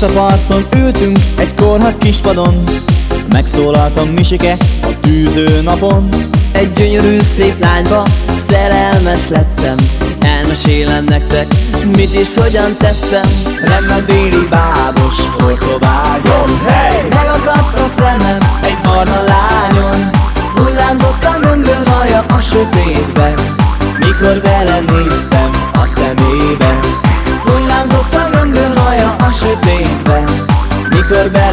Tiszaparton ültünk egy korhat kispadon. Megszólaltam Misike a tűző napon. Egy gyönyörű szép lányba szerelmes lettem. Elmesélem nektek, mit és hogyan tettem. Lenne déli bábos hortobágyon hey! Megakadt a szemem egy barna lányon. Hullámzott a gömböl haja a sötétben. Mikor belenéztem Mikor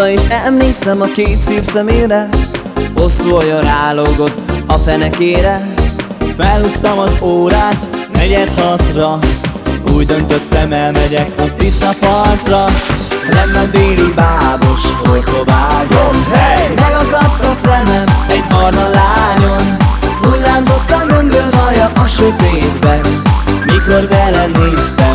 Azóta is emlékszem a két szép szemére. Hosszú olyan rálógott a fenekére. Felhúztam az órát, negyed hatra. Úgy döntöttem elmegyek a Tisza partra. Lenne déli bábos hortobágyon hey! Megakadt a szemem egy barna lányon Hullámzott a gömböl haja a sötétben. Mikor belenéztem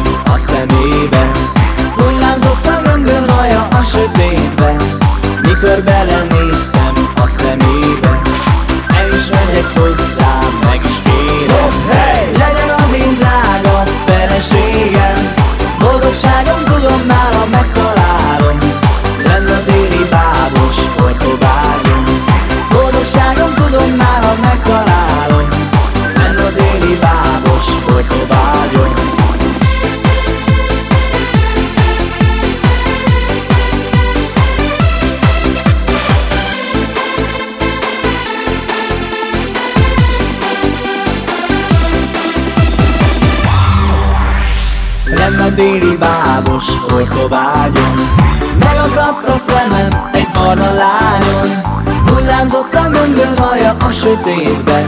sötétben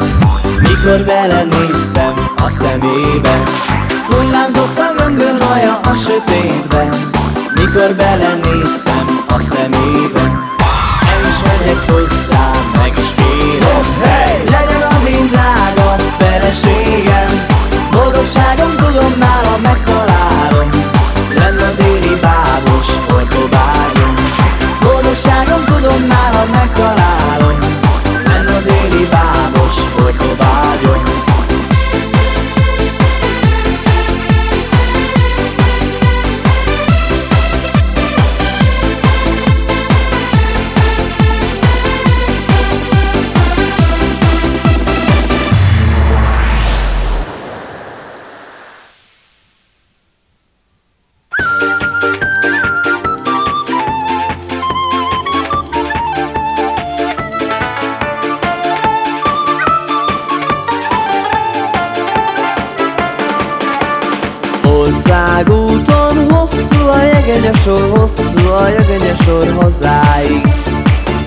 Mikor belenéztem a szemébe Hullámzott a gömböl haja a sötétben Mikor belenéztem a szemébe jegenyesor hazáig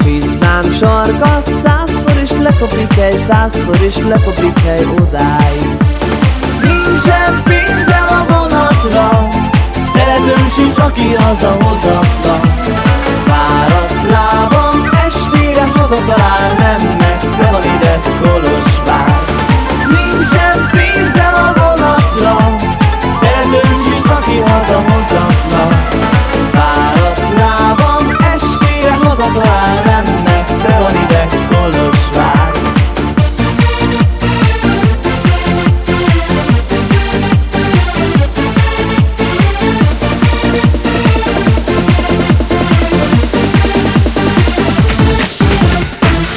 Fiznám sarka, százszor is lekopik hely, százszor is lekopik hely odáig. Nincsen pénzem a vonatra, szeretőm sincs, aki hazahozatla Fáradt lábam, estére hazatalál, nem messze van ide Kolozsvár. Nincsen pénzem a vonatra, Szeretőm sincs, aki hazahozatla hazatalál Nem messze van ide Kolozsvár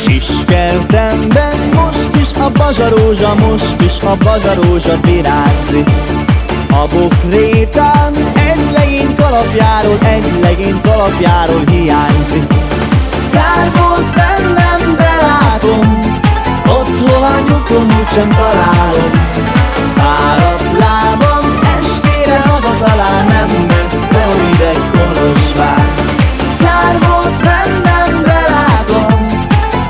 Kiskertemben most is a bazsarózsa, most is a bazsarózsa virágzik a bokrétán egy legény kalapjáról, egy legény kalapjáról hiányzik. Kár volt bennem, de látom, otthon a nyugon úgysem találom. Fáradt lábam, estére hazatalál, nem messze van ide Kolozsvár. Kár volt bennem, de látom,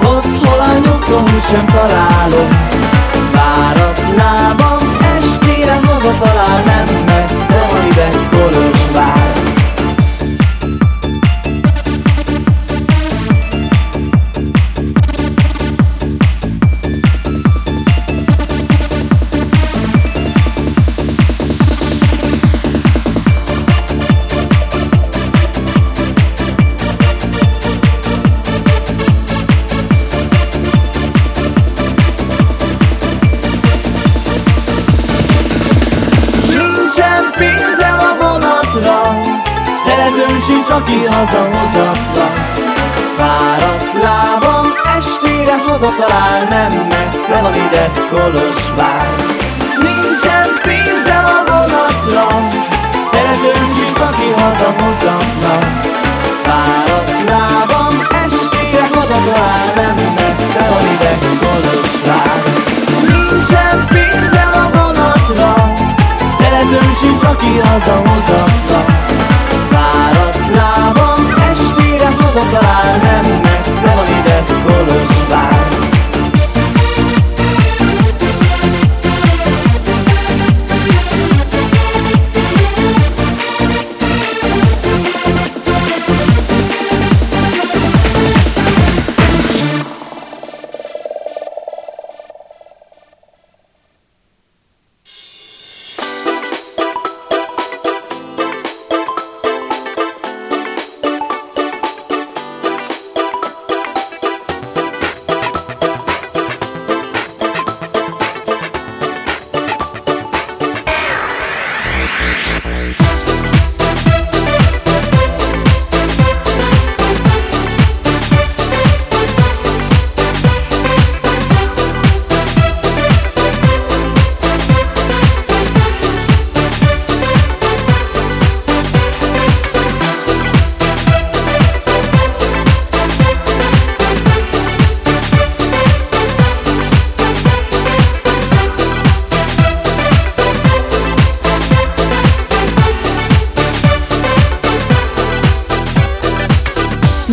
otthon a nyugon úgysem találom Fáradt lábam estére hazatalál Nem messze van ide Kolozsvár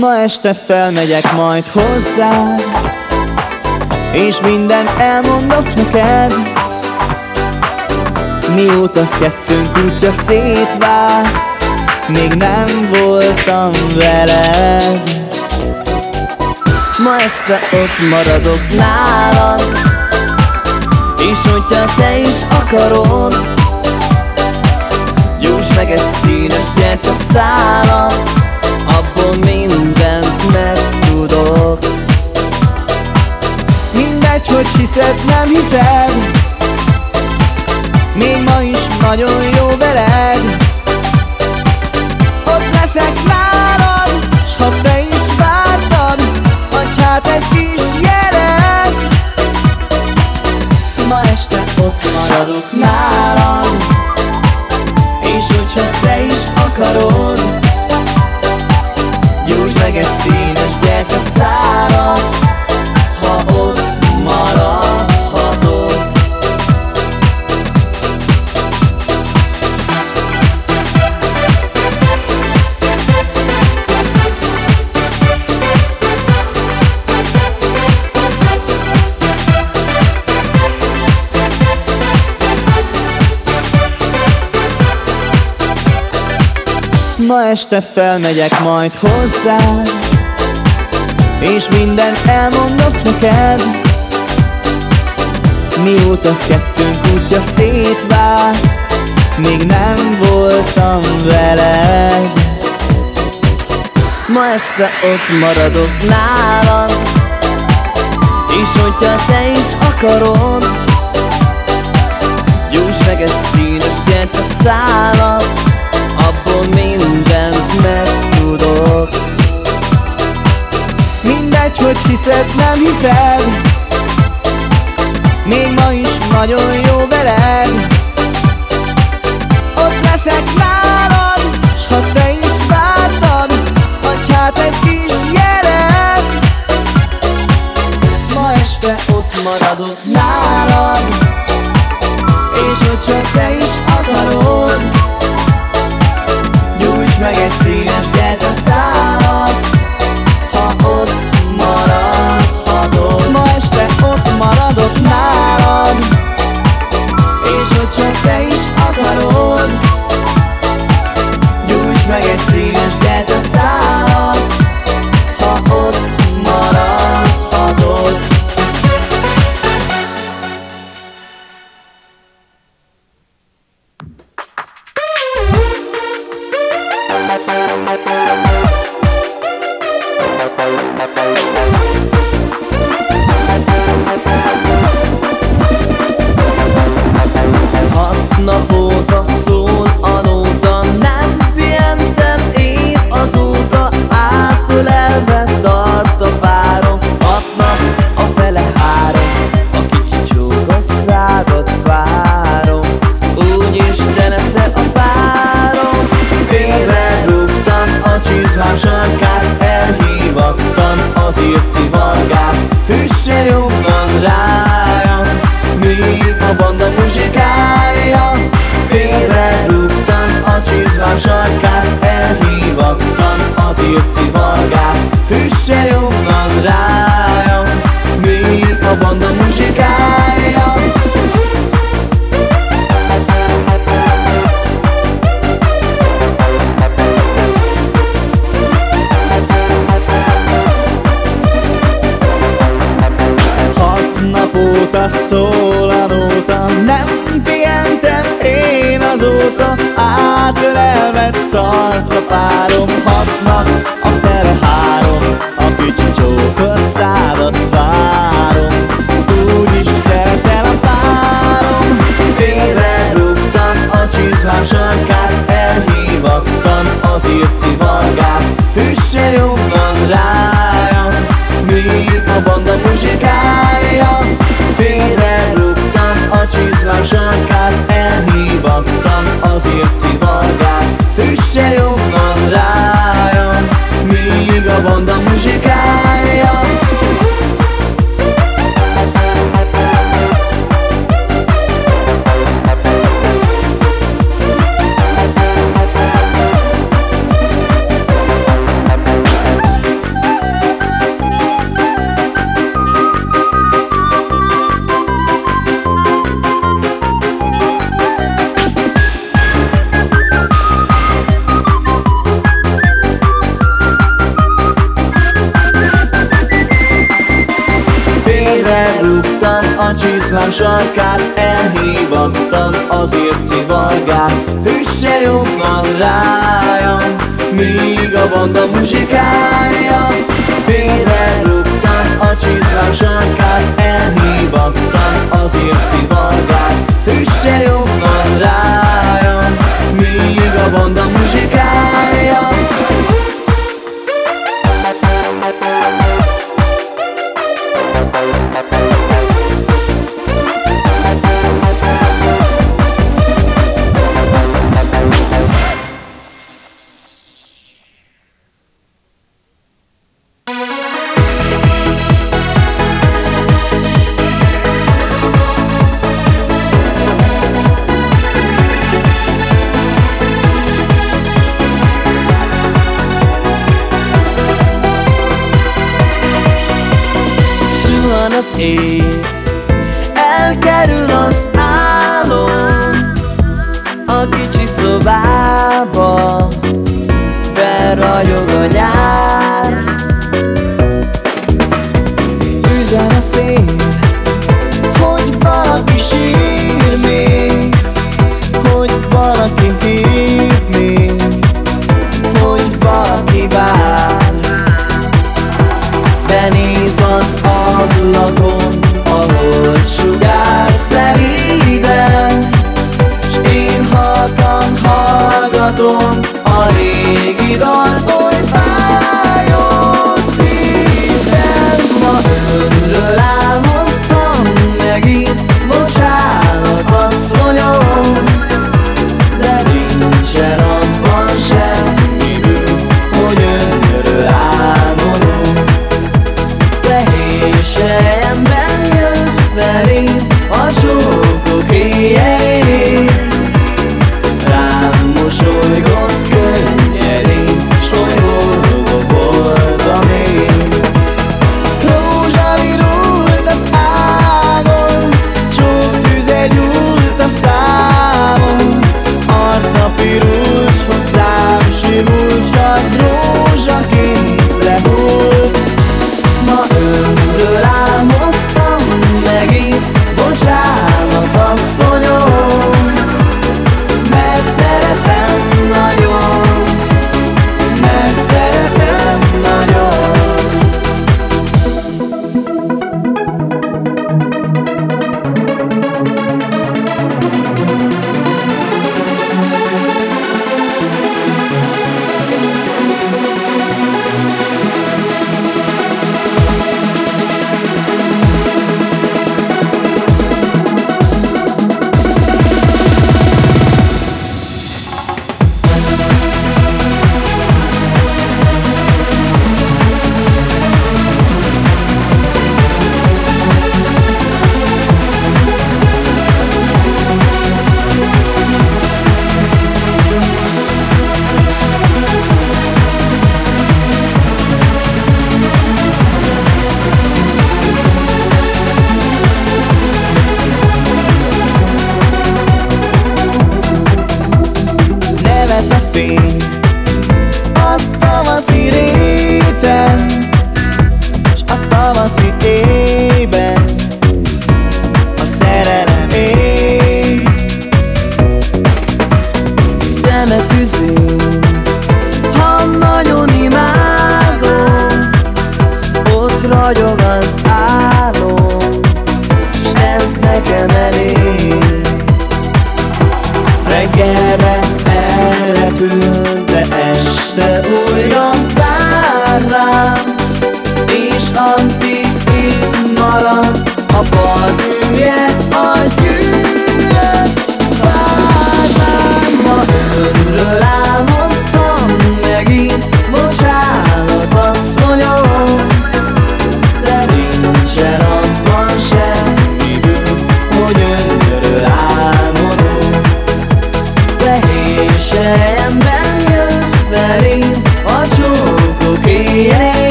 Ma este felmegyek majd hozzád És minden elmondok neked. Mióta kettőnk útja szétvált Még nem voltam veled. Ma este ott maradok nálad És hogyha te is akarod Gyújts meg egy színes gyertyaszálat Abból mindent megtudok Mindegy, hogy hiszed, nem hiszed Még ma is nagyon jó veled. Ott leszek nálad, s ha te is vártad Adj hát egy kis jelet Ma este ott maradok nálad És hogyha te is akarod Gyújtsd meg egy Ma este felmegyek majd hozzád És minden elmondok neked. Mióta kettőnk útja szétvált Még nem voltam veled. Ma este ott maradok nálad És hogyha te is akarod Gyújts meg egy színes gyertyaszálat Abból mindent megtudok hogy hiszed, nem hiszed. Még ma is nagyon jó veled. Ott leszek nálad, s ha te is vártad Adj hát egy kis jelet. Ma este ott maradok nálad arca párom hatnak, a fele három, a kicsi csókos szádat azért civalgál Üsse jobban rája, míg a banda muzsikálja. Félre rúgtam a csizmám sarkát, elhívattam azért civalgál Üsse jobban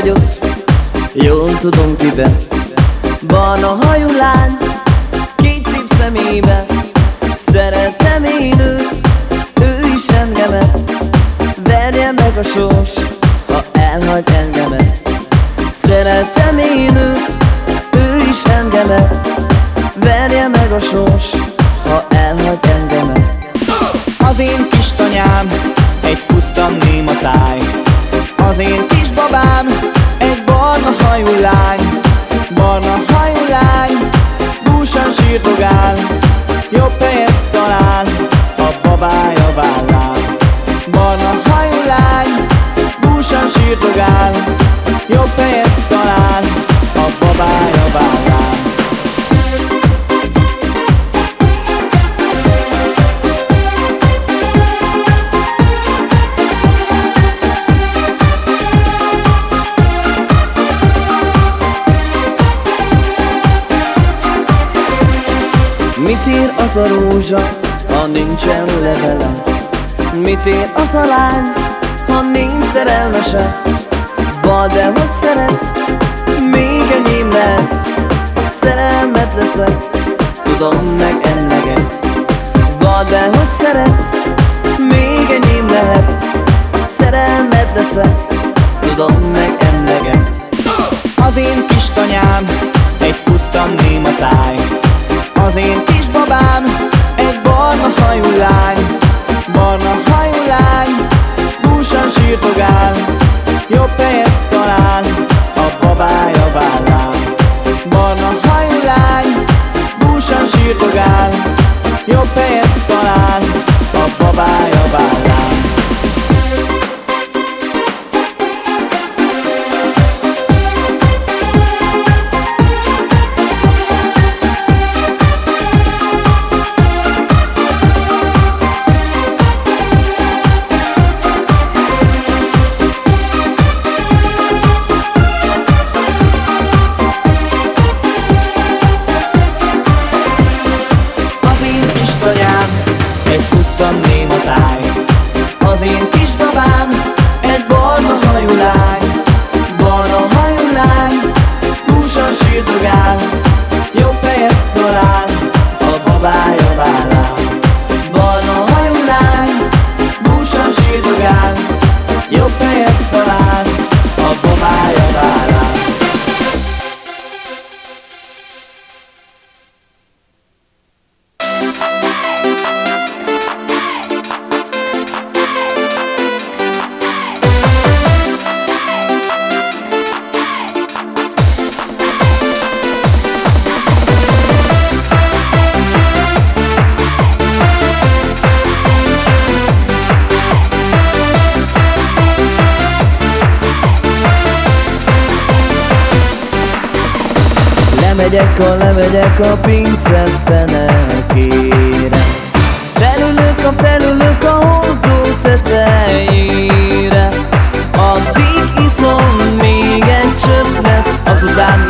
vagyok, jól tudom kibe Barna hajú lány, két szép szemébe. Szeretem én őt, ő is engemet. Verje meg a sors, ha elhagy engemet. Szeretem én őt, ő is engemet. Verje meg a sors, sírdogál Jobb helyet talál, a babája vállán Mit ér az a rózsa, ha nincsen levele? Mit ér az a lány, ha nincs szerelmese? Bal, de hogy szeretsz, még enyém lehet A szerelmet leszek, tudom meg emleget Bal, de hogy szeretsz, még enyém lehet A szerelmet leszek, tudom meg emleget Az én kis tanyám, egy puszta néma táj az én kis babám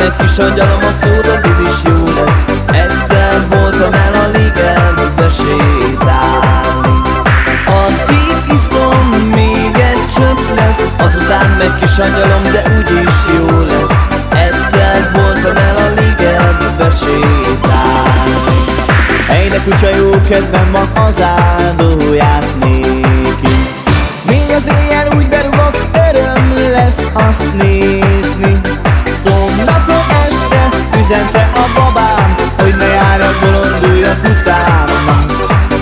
Meg kis angyalom a szóra, víz is jó lesz. Egyszer voltam el a ligetbe sétálni Addig iszom, még egy csöpp lesz Azután meg kis angyalom, de úgyis jó lesz. Egyszer voltam el a ligetbe sétálni Hey, de kutya jó kedvem van az áldóját néki. Mi az éjjel úgy berúgok, öröm lesz azt nézni utána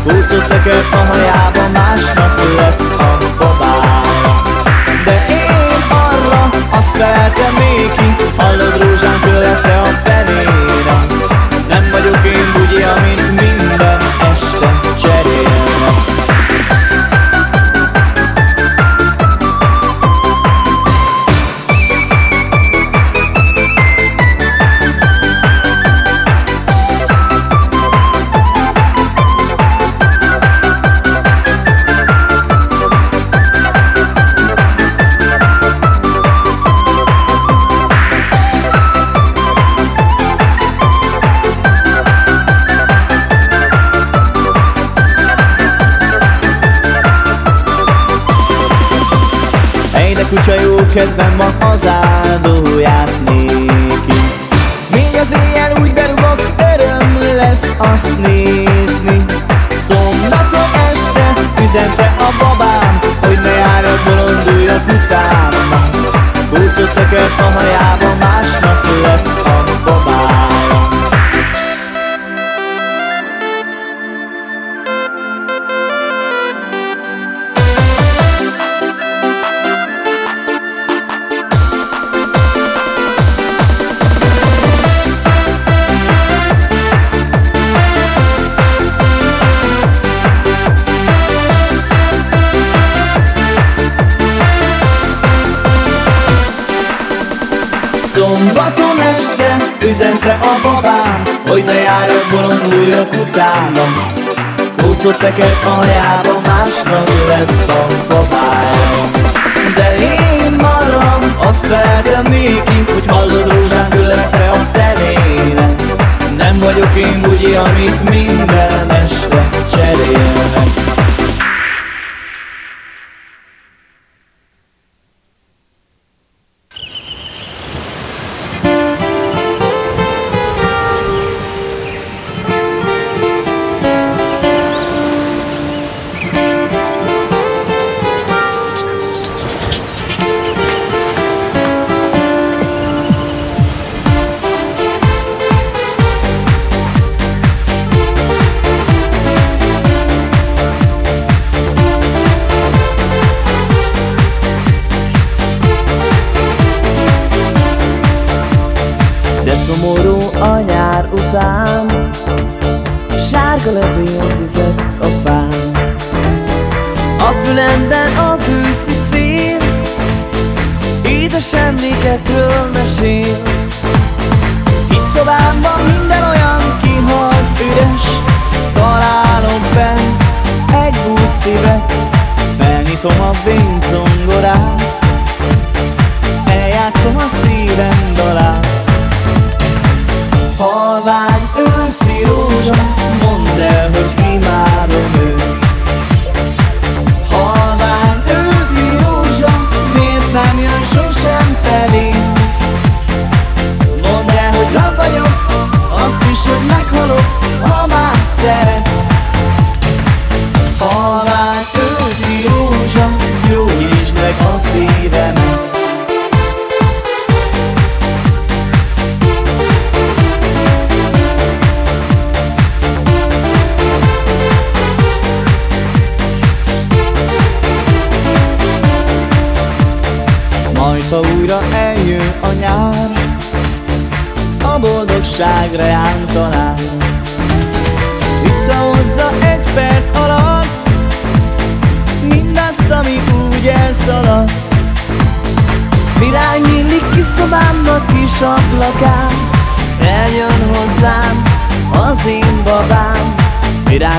Kócot tekert a hajába, másnap lett a babája De én arra azt feleltem néki Hallod rózsám, köleszte a felére kedvem van az áldóját néki. Még az éjjel úgy berúgok, öröm lesz azt nézni üzente a babám Hogy ne járjak, bolonduljak utána. Kócot tekert a hajába, másnap lett a babája De én maram, azt feltem néki Hogy hallod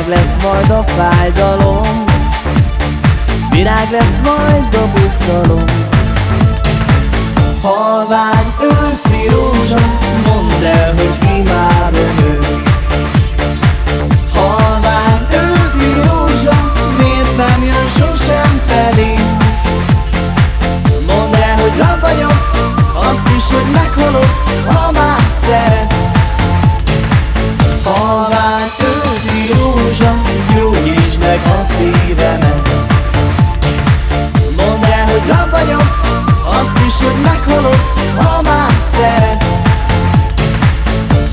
Virág lesz majd a fájdalom. Virág lesz majd a buzgalom hogy meghalok Ha már szeret.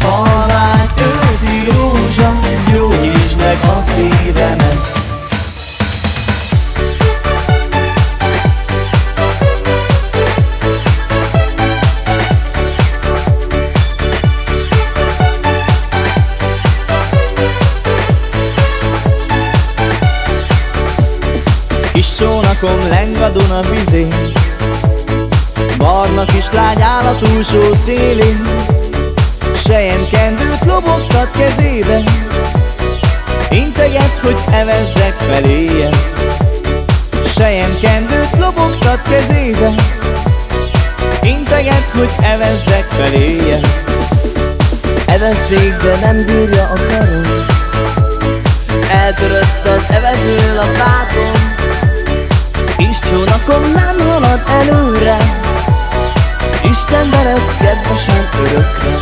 Halvány őszi rózsa Gyógyítsd meg a szívemet. Kis sónakom leng a Duna vizén a túlsó szélén Sejem kendőt lobogtat kezébe. Integet, hogy evezzek feléje. Sejem kendőt lobogtat kezébe. Integet, hogy evezzek feléje. Evezték, de nem bírja a karom. Eltörött az evező lapátom. Kis csónakom nem halad előre Isten veled kedvesen örökre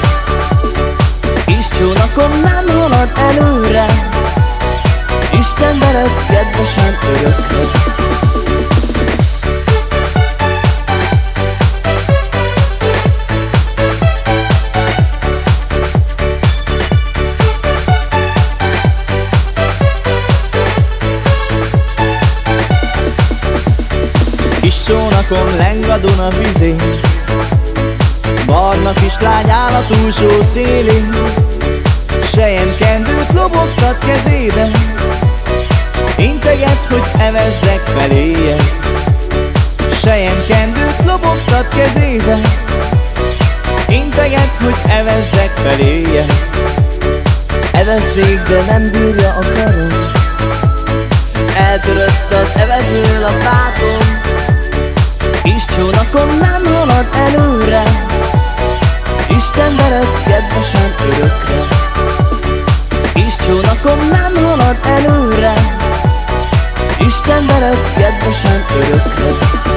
Kis csónakom nem halad előre. Isten veled kedvesen örökre Kis sónakom leng a Duna vizén Barna kis lány áll a túlsó szélén. Sejem kendőt lobogtat kezébe. Integet, hogy evezzek feléje. Sejem kendőt lobogtat kezébe. Integet, hogy evezzek feléje. Evezték, de nem bírja a karom. Eltörött az evező lapátom Kis csónakom nem halad előre kedvesen örökre. Kis csónakom nem halad előre. Isten veled kedvesen örökre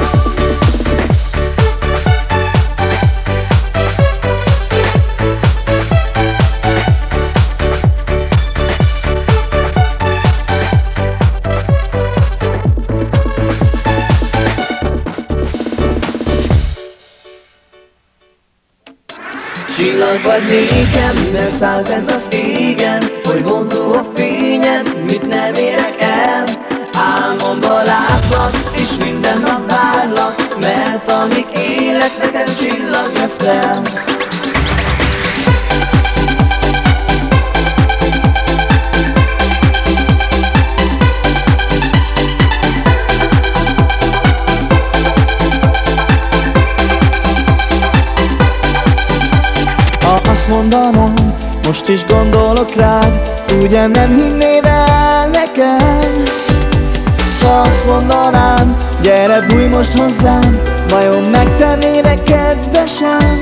Csillag vagy nékem, mert száll bent az égen Hogy vonzó a fényed, mit nem érek el. Álmomba látlak, és minden nap várlak Mert amíg élek, nekem csillag lesz azt mondanám, most is gondolok rád Ugye nem hinnéd el nekem? Ha azt mondanám, gyere bújj most hozzám Vajon megtennének kedvesen?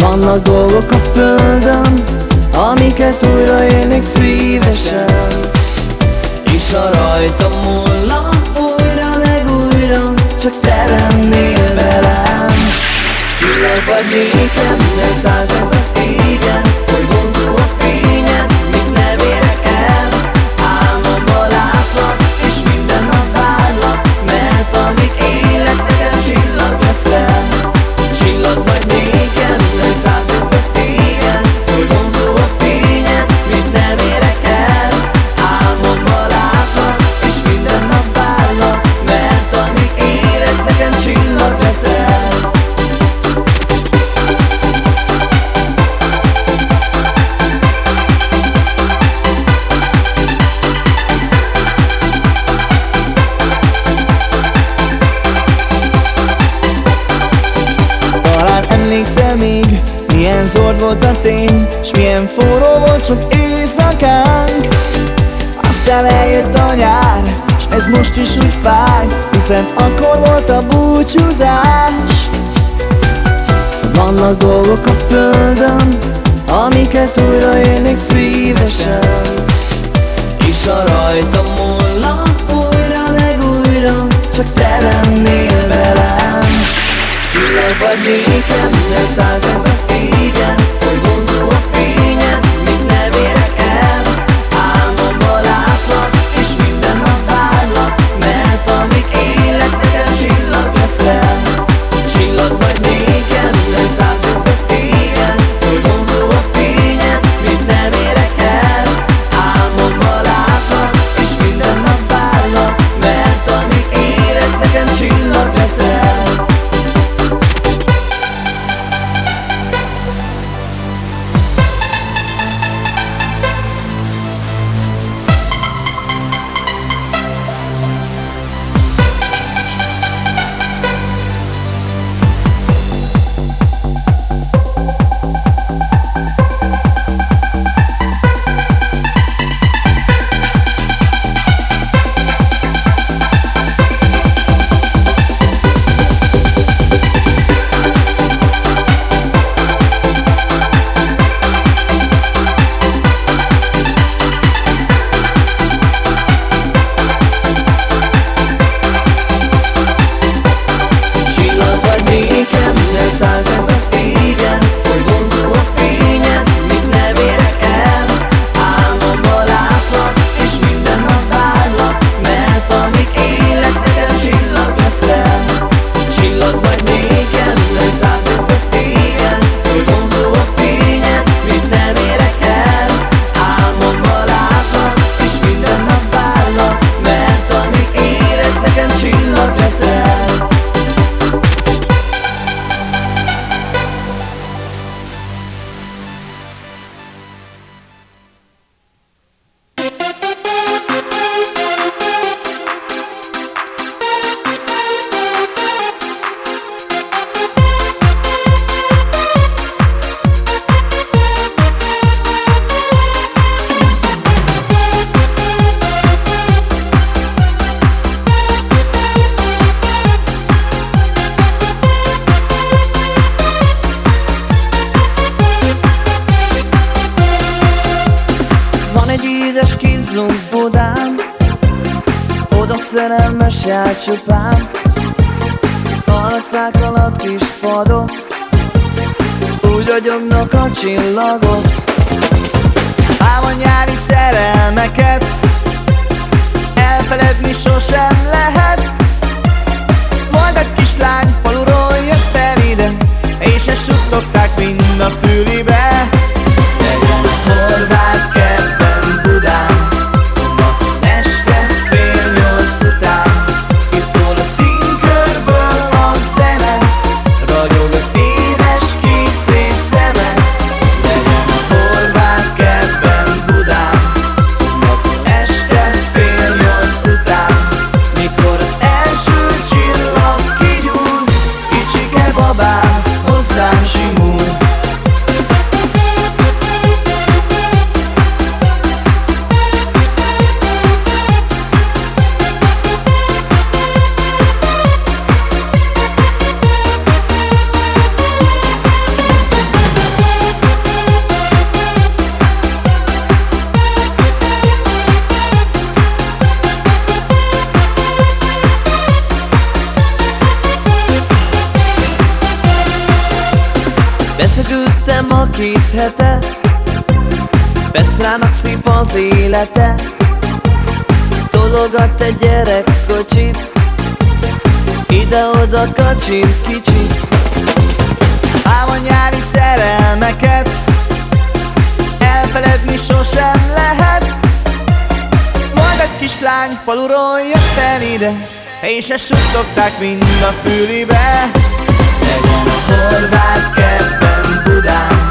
Vannak dolgok a földön Amiket újra élnék szívesen. És a rajta múlna újra meg újra Csak te lennél velem Szállj bent az égen Hogy vonzó a fényed, mit nem érek el Álmomba látlak, és minden nap várlak Mert amíg élek, nekem csillag leszel Csillag vagy Hiszen akkor volt a búcsúzás. Vannak dolgok a földön Amiket újra élnék szívesen. És a rajta múlna Újra meg újra Csak te lennél velem. Csillag vagy nékem, de szálltam volt kacsin kicsi. Ám a nyári szerelmeket Elfeledni sosem lehet. Majd egy kislány faluról jött el ide És ezt suttogták mind a fülibe. Legyen a horvát kertben Budán.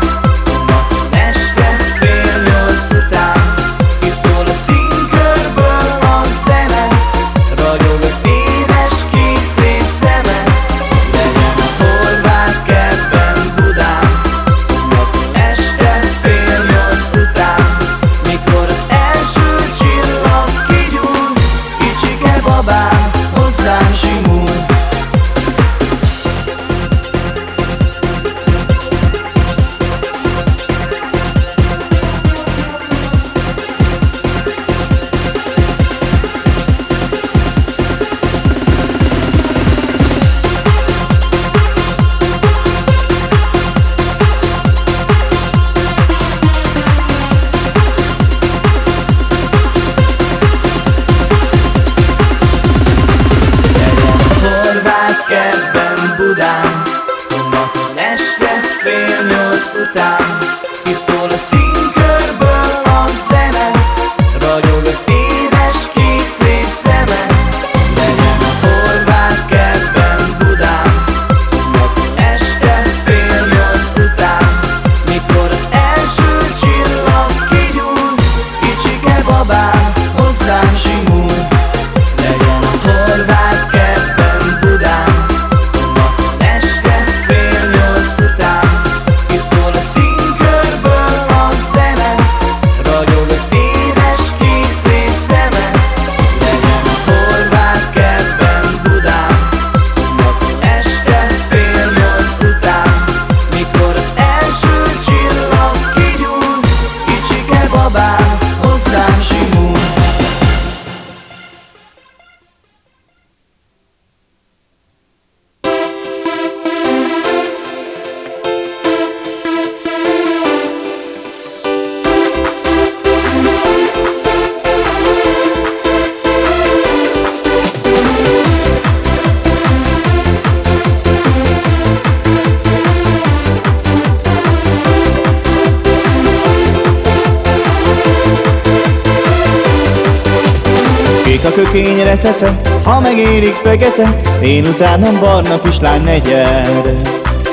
Fekete, én utánam barna kislány negyed.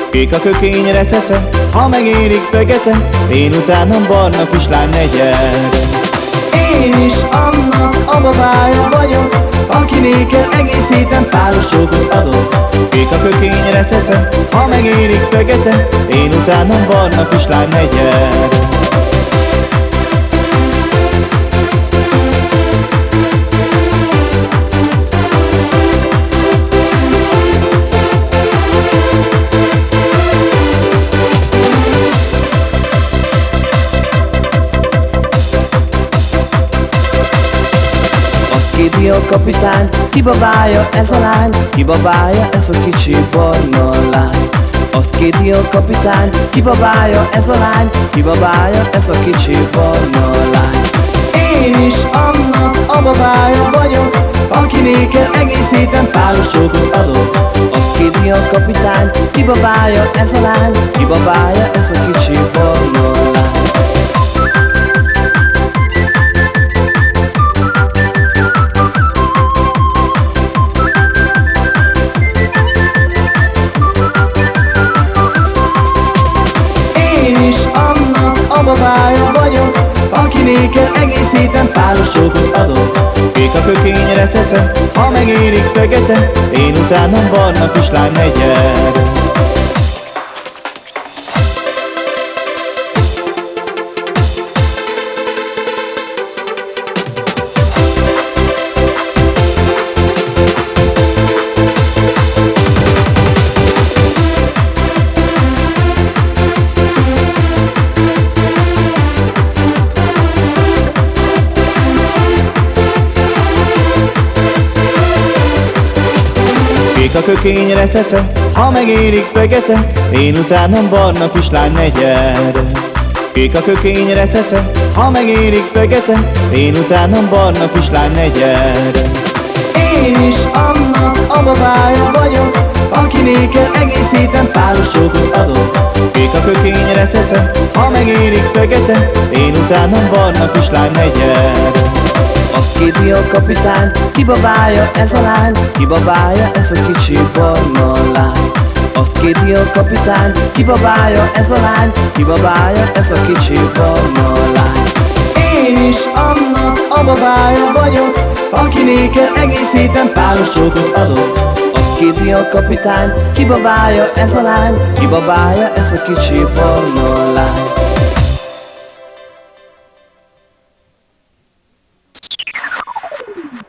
Kék a kökényre cece, ha megérik fekete, én utánam barna kislány negyed. Én is annak a babája vagyok Aki nékel egész héten páros csókot adok Kék a kökényre cece, ha megérik fekete, én utánam barna kislány negyed. Azt a kapitány, kibabálja ez a lány Kibabálja ez a kicsi barna lány. Azt kéri a kapitány, kibabálja ez a lány Kibabálja ez a kicsi barna lány. Én is annak a babája vagyok Aki nékel egész héten páros csókot adok Azt kéri a kapitány, kibabálja ez a lány Kibabálja ez a kicsi barna lány Aki nékel egész héten páros csókot adok Kék a kökényre cece, ha megérik fekete, én utánam barna kislány negyed. Kék a kökényre cece, ha megérik fekete, én utánam barna kislány negyed. Kék a kökényre cece, ha megérik fekete, én utánam barna kislány negyed. Én is annak a babája vagyok Aki nékel egész héten páros csókot adok Kék a kökényre cece, ha megérik fekete, én utánam barna kislány negyed. Azt kéri a kapitány, kibabálja ez a lány Kibabálja ez a kicsi barna lány Azt kéri a kapitány, kibabálja ez a lány Kibabálja ez a kicsi barna lány Én is annak a babája vagyok Aki nékel egész héten páros csókot adok Azt kéri a kapitány, kibabálja ez a lány Kibabálja ez a kicsi barna lány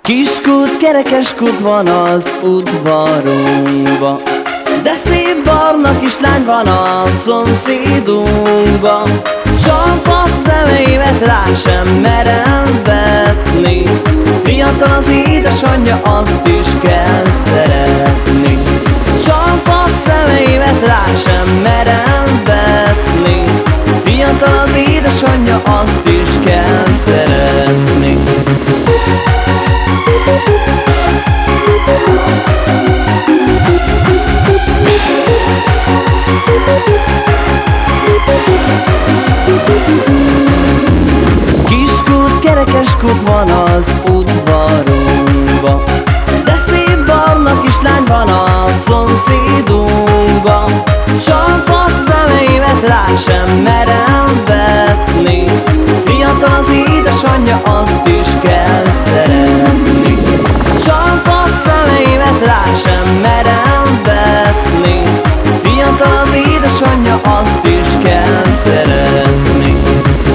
Kiskút, kerekeskút van az udvarunkba. De szép barna kislány van a szomszédunkba Csak a szemeimet rá sem merem vetni. Fiatal az édesanyja, azt is kell szeretni. Csak a szemeimet rá sem merem vetni. Fiatal az édesanyja, azt is kell szeretni Kiskút, kerekeskút van az udvarunkba. De szép barna kislány van a szomszédunkba. Csak a szemeimet rá sem merem vetni. Fiatal az édesanyja, azt is kell szeretni szemeimet rá sem merem vetni. Fiatal az édesanyja, azt is kell szeretni.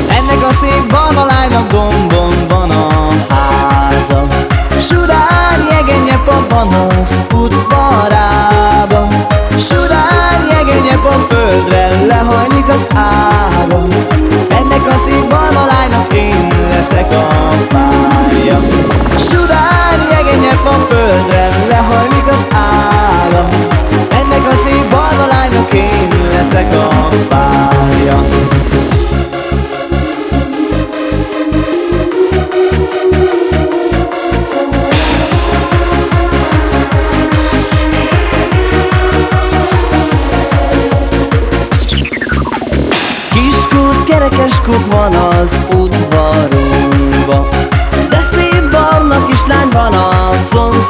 Ennek a szép barna lánynak gombon van a háza. Sudán jegenye van az udvarába Sudán jegenye földre lehajlik az ága Ennek a szép barna lánynak én leszek a párja. Sudán jegenye földre lehajlik az ága Ennek a szép barna lánynak én leszek a párja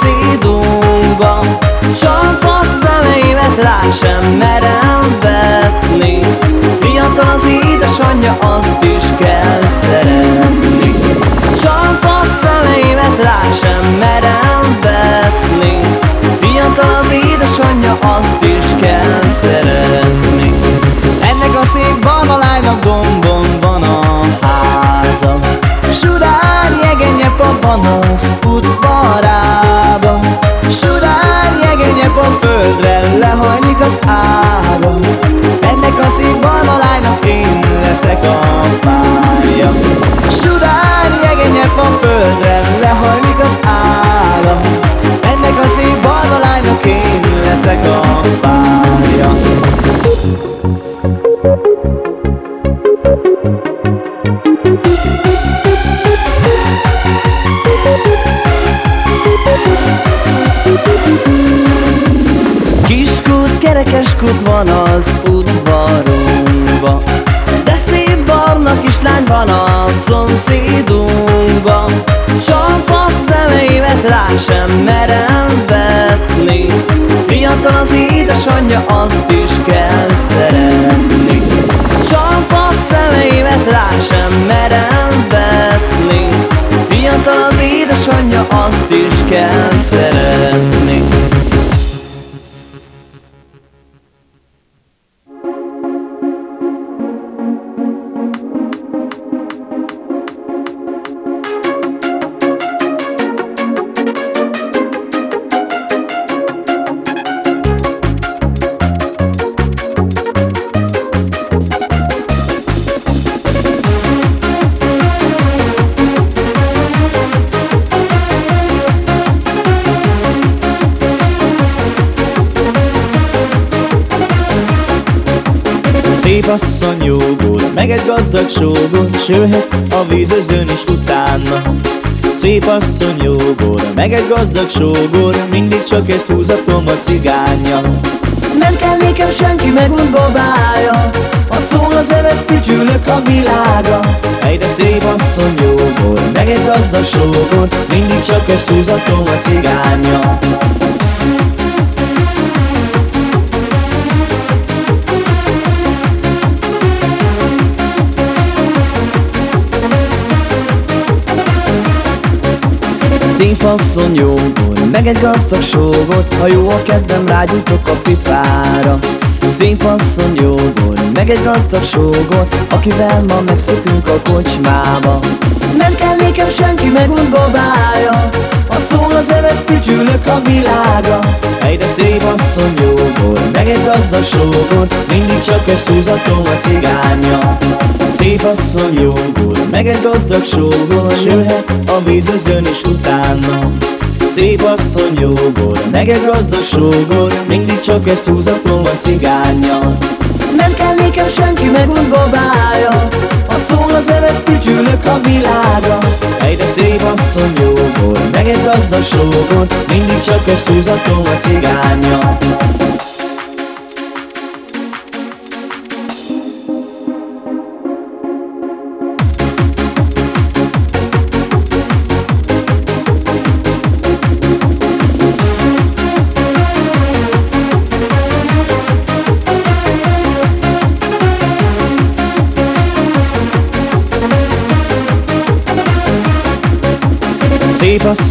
szomszédunkba Csak a szemeimet rá sem merem vetni. Fiatal az édesanyja, azt is kell szeretni. Csak a szemeimet rá sem merem vetni. Fiatal az édesanyja, azt is kell szeretni. Ennek a szép barna lánynak gombon van a háza. Sudán jegenye van az udvarába Sudán jegenye földre lehajlik az ága Ennek a szép barna lánynak én leszek a párja azt egy gazdag sógor Mindig csak ezt húzatom a cigánya Nem kell nékem senki meg úgy babája A szól az evet fütyülök a világa. Egyre szép asszony meg egy gazdag sógor Mindig csak ezt húzatom a cigánya Szép asszony jóból, meg egy gazdag sógot Ha jó a kedvem, rágyújtok a pipára Szép asszony jóból, meg egy gazdag sógot Akivel ma megszökünk a kocsmába. Nem kell nékem senki meg úgy babája A a világa. Egy de szép asszony jóból, meg egy gazdag sógor Mindig csak ezt húzatom a cigánya Szép asszony jóból, meg egy gazdag sógor Jöhet a vízözön is utána. Szép asszony jóból, meg egy gazdag sógor Mindig csak ezt húzatom a cigánya Nem kell nékem senki meg úgy babája Ha szól az ered, fütyülök a világa Egy de szép asszony jóból, meg egy gazdag sógor. Mindig csak ezt húzatom a cigánya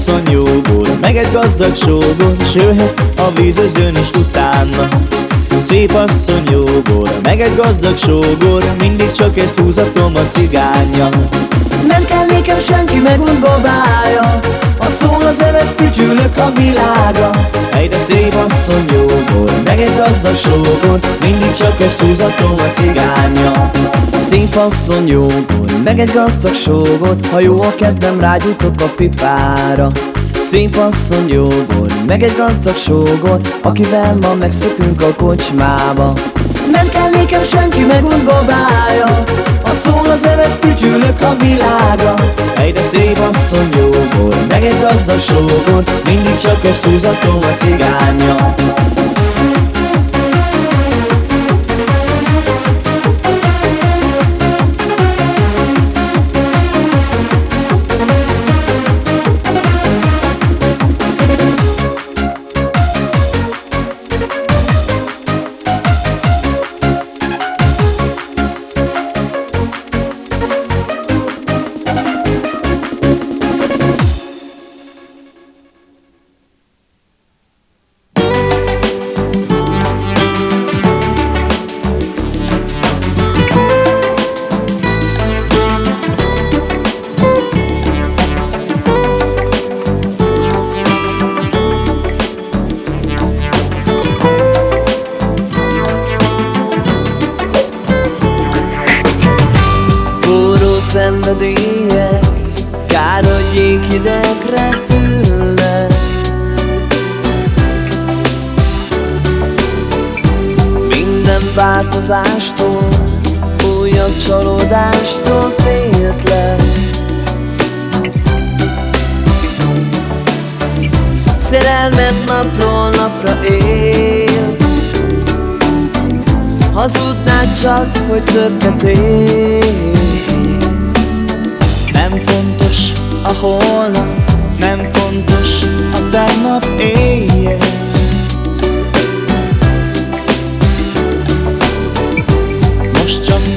asszony jóból, meg egy gazdag sógor S jöhet a vízözön is utána. Szép asszony jóból, meg egy gazdag sógor Mindig csak ezt húzatom a cigánya Nem kell nékem senki meg úgy babája Az ered, fütyülök a világa Egy de szép asszony jóból, meg egy gazdag sógor Mindig csak ezt húzatom a cigánya Szép asszony jóból, meg egy gazdag sógor Ha jó a kedvem, rágyújtok a pipára Szép asszony jóból, meg egy gazdag sógor Akivel ma megszökünk a kocsmába. Nem kell nékem senki meg úgy babája szól az ered, fütyülök a világa. Egy de szép asszony jóból, meg egy gazdag sógor Mindig csak ezt húzatom a cigánya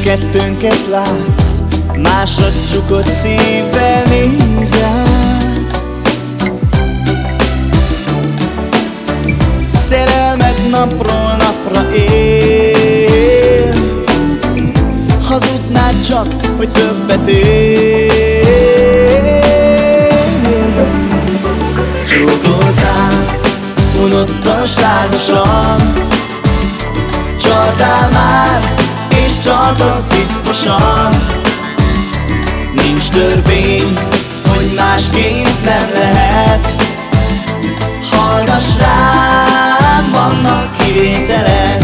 kettőnket látsz Másra csukott szívvel nézel. Szerelmed napról napra él Hazudnád csak, hogy többet él Csókoltál, unottas lázasan Csaltál már, csaltad biztosan. Nincs törvény, hogy másként nem lehet. Hallgass rám, vannak kivételek.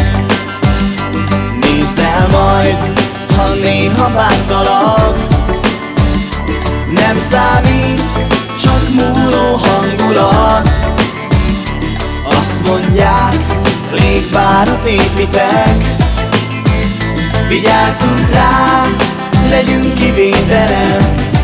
Nézd el majd, ha néha bántalak. Nem számít, csak múló hangulat. Azt mondják, légvárat építek Vigyázzunk rá, legyünk kivételek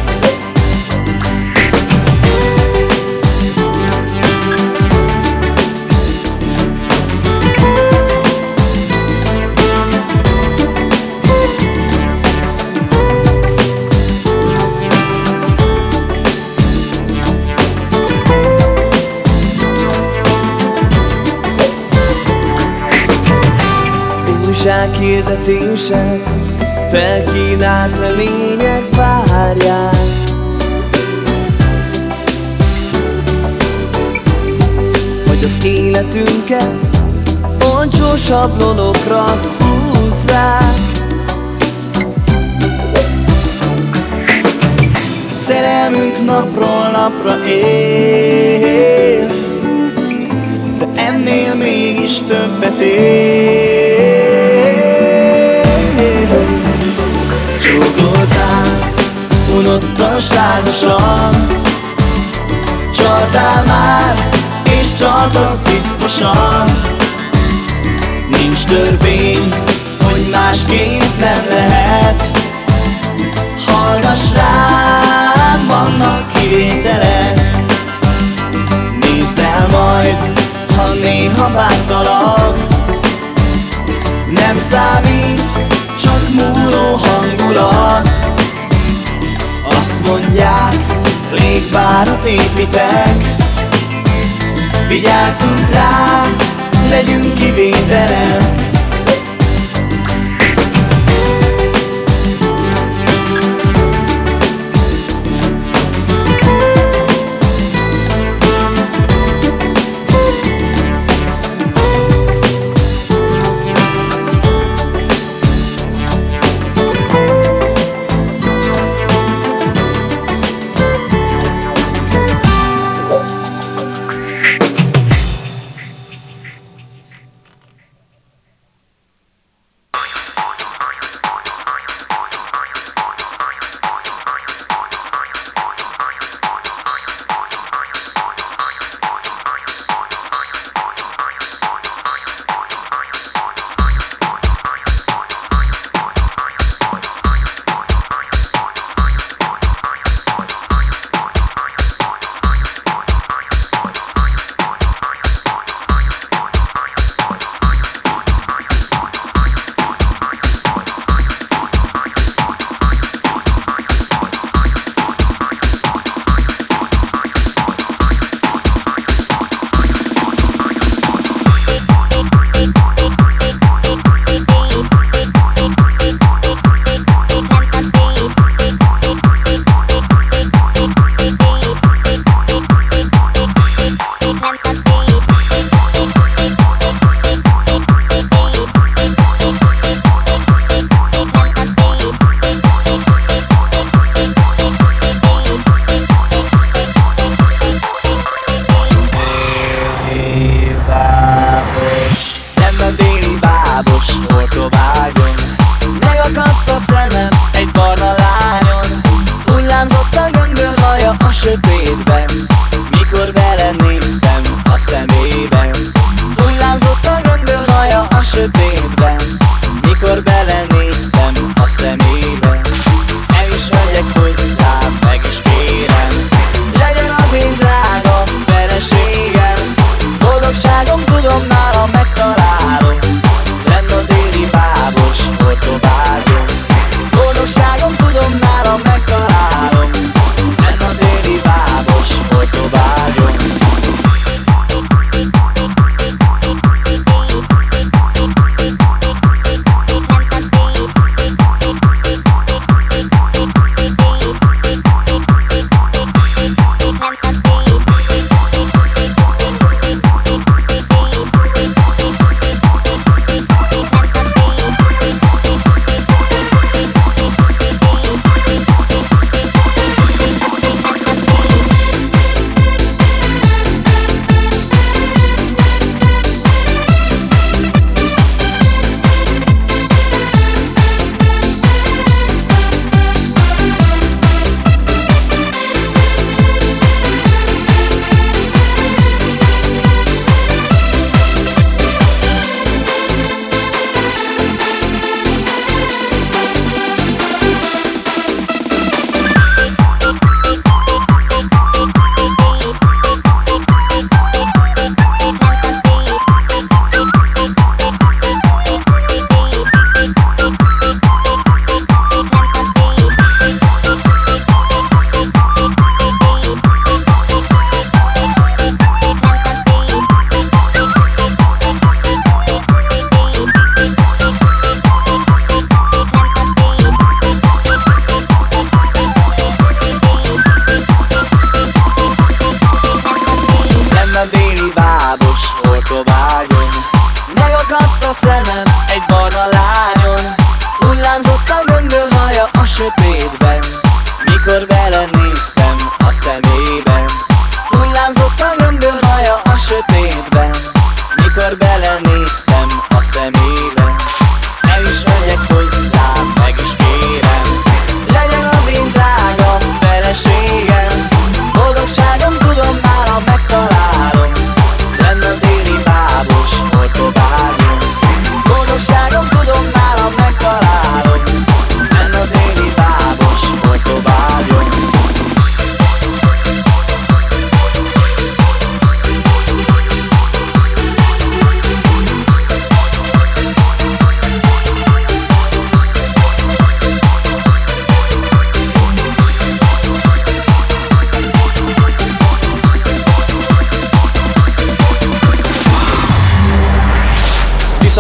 Újsághirdetések Felkínált remények várják. Hogy az életünket Olcsó sablonokra húzzák. Szerelmünk napról napra él De ennél mégis többet él unottas lázasan. Csaltál már, és csaltak biztosan. Nincs törvény, hogy másképp nem lehet. Hallgass rám, vannak kivételek. Nézd el majd, ha néha bántalak. Nem számít, csak múló hangulat légvárat építek. Vigyázzunk rá, legyünk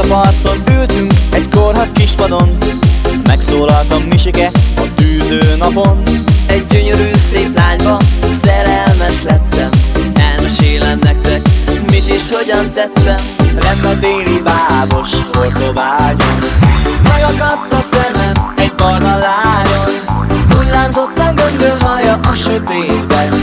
a parton Ültünk egy korhat kispadon Megszólaltam misike a tűző napon Egy gyönyörű szép lányba szerelmes lettem. Elmesélem nektek, mit is hogyan tettem. Lett a déli bábos hortobágyon Megakadt a szemem egy barna lányon Hullámzott a gömböl haja a sötétben.